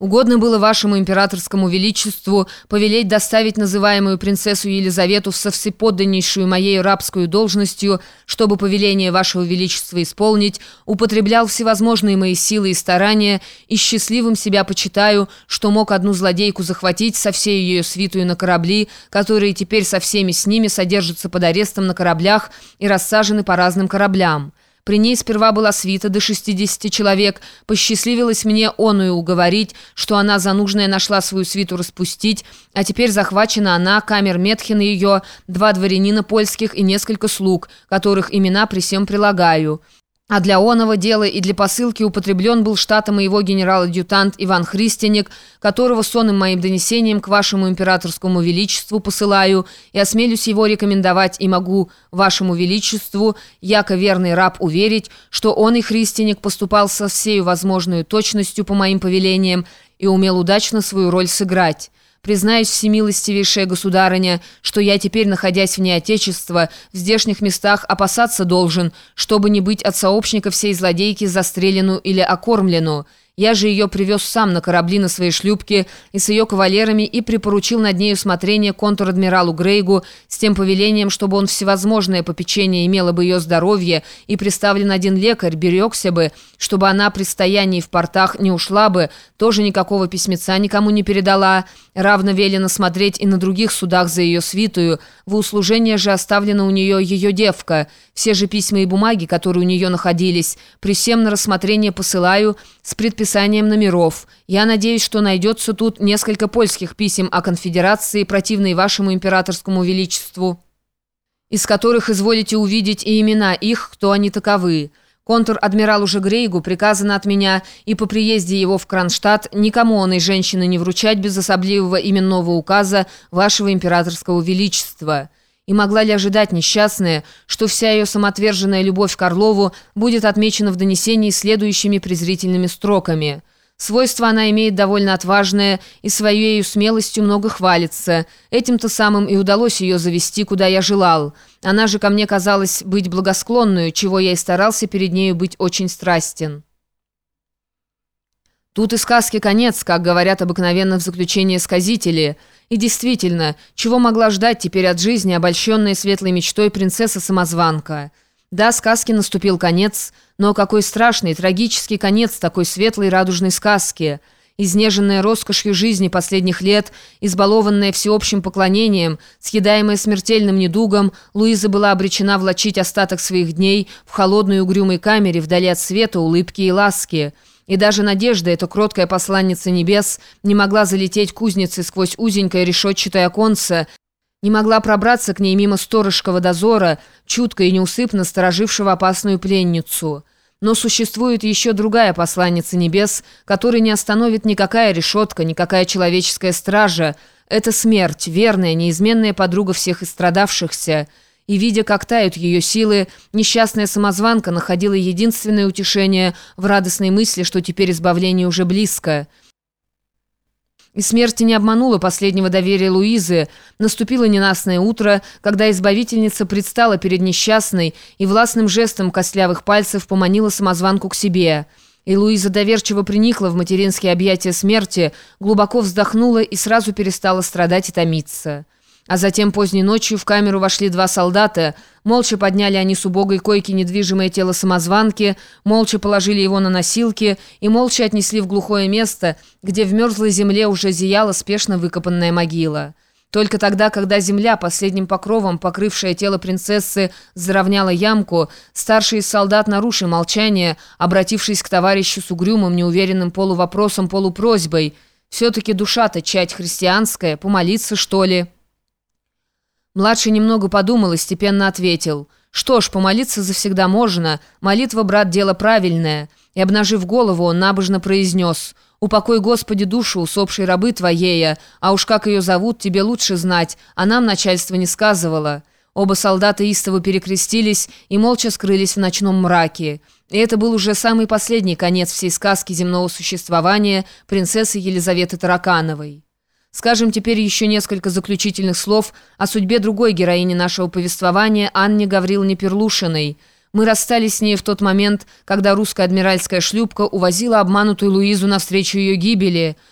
Угодно было вашему императорскому величеству повелеть доставить называемую принцессу Елизавету со всеподданнейшую моей рабскую должностью, чтобы повеление вашего величества исполнить, употреблял всевозможные мои силы и старания, и счастливым себя почитаю, что мог одну злодейку захватить со всей ее свитую на корабли, которые теперь со всеми с ними содержатся под арестом на кораблях и рассажены по разным кораблям». При ней сперва была свита до 60 человек. Посчастливилось мне оную уговорить, что она за нужное нашла свою свиту распустить, а теперь захвачена она, камер Метхин ее, два дворянина польских и несколько слуг, которых имена при всем прилагаю». А для оного дела и для посылки употреблен был штатом моего генерал-адъютант Иван Христиник, которого сонным моим донесением к вашему императорскому величеству посылаю, и осмелюсь его рекомендовать и могу вашему величеству, яко верный раб, уверить, что он и Христиник поступал со всею возможной точностью по моим повелениям и умел удачно свою роль сыграть». Признаюсь, всемилостивейшая государыня, что я теперь, находясь вне Отечества, в здешних местах опасаться должен, чтобы не быть от сообщника всей злодейки застрелену или окормлену. Я же ее привез сам на корабли на своей шлюпке и с ее кавалерами и припоручил над нею смотрение контр-адмиралу Грейгу с тем повелением, чтобы он всевозможное попечение имело бы ее здоровье и приставлен один лекарь, берегся бы, чтобы она при стоянии в портах не ушла бы, тоже никакого письмеца никому не передала, равно велено смотреть и на других судах за ее свитую, в услужение же оставлена у нее ее девка, все же письма и бумаги, которые у нее находились, при всем на рассмотрение посылаю с предписанием описанием номеров. Я надеюсь, что найдется тут несколько польских писем о конфедерации, противной вашему императорскому величеству, из которых изволите увидеть и имена их, кто они таковы. Контр-адмиралу же Грейгу приказано от меня и по приезде его в Кронштадт никому он и женщины не вручать без особливого именного указа вашего императорского величества». И могла ли ожидать несчастная, что вся ее самоотверженная любовь к Орлову будет отмечена в донесении следующими презрительными строками. Свойство она имеет довольно отважное и своей смелостью много хвалится. Этим-то самым и удалось ее завести, куда я желал. Она же ко мне казалась быть благосклонную, чего я и старался перед нею быть очень страстен». Тут и сказки конец, как говорят обыкновенно в заключении сказители. И действительно, чего могла ждать теперь от жизни, обольщенная светлой мечтой принцесса-самозванка? Да, сказке наступил конец, но какой страшный, трагический конец такой светлой радужной сказки. Изнеженная роскошью жизни последних лет, избалованная всеобщим поклонением, съедаемая смертельным недугом, Луиза была обречена влачить остаток своих дней в холодной угрюмой камере вдали от света, улыбки и ласки. И даже Надежда, эта кроткая посланница небес, не могла залететь кузницы сквозь узенькое решетчатое оконце, не могла пробраться к ней мимо сторожского дозора, чутко и неусыпно сторожившего опасную пленницу. Но существует еще другая посланница небес, которой не остановит никакая решетка, никакая человеческая стража. Это смерть, верная, неизменная подруга всех истрадавшихся и, видя, как тают ее силы, несчастная самозванка находила единственное утешение в радостной мысли, что теперь избавление уже близко. И смерти не обманула последнего доверия Луизы. Наступило ненастное утро, когда избавительница предстала перед несчастной и властным жестом костлявых пальцев поманила самозванку к себе. И Луиза доверчиво приникла в материнские объятия смерти, глубоко вздохнула и сразу перестала страдать и томиться. А затем поздней ночью в камеру вошли два солдата. Молча подняли они с убогой койки недвижимое тело самозванки, молча положили его на носилки и молча отнесли в глухое место, где в мерзлой земле уже зияла спешно выкопанная могила. Только тогда, когда земля, последним покровом, покрывшая тело принцессы, заровняла ямку, старший из солдат нарушил молчание, обратившись к товарищу с угрюмым, неуверенным полувопросом, полупросьбой. «Все-таки душа-то чать христианская, помолиться, что ли?» Младший немного подумал и степенно ответил. «Что ж, помолиться завсегда можно. Молитва, брат, дело правильное». И, обнажив голову, он набожно произнес. «Упокой, Господи, душу усопшей рабы Твоея, а уж как ее зовут, тебе лучше знать, а нам начальство не сказывало». Оба солдата истово перекрестились и молча скрылись в ночном мраке. И это был уже самый последний конец всей сказки земного существования принцессы Елизаветы Таракановой. Скажем теперь еще несколько заключительных слов о судьбе другой героини нашего повествования, Анне Гавриловне Перлушиной. Мы расстались с ней в тот момент, когда русская адмиральская шлюпка увозила обманутую Луизу навстречу ее гибели.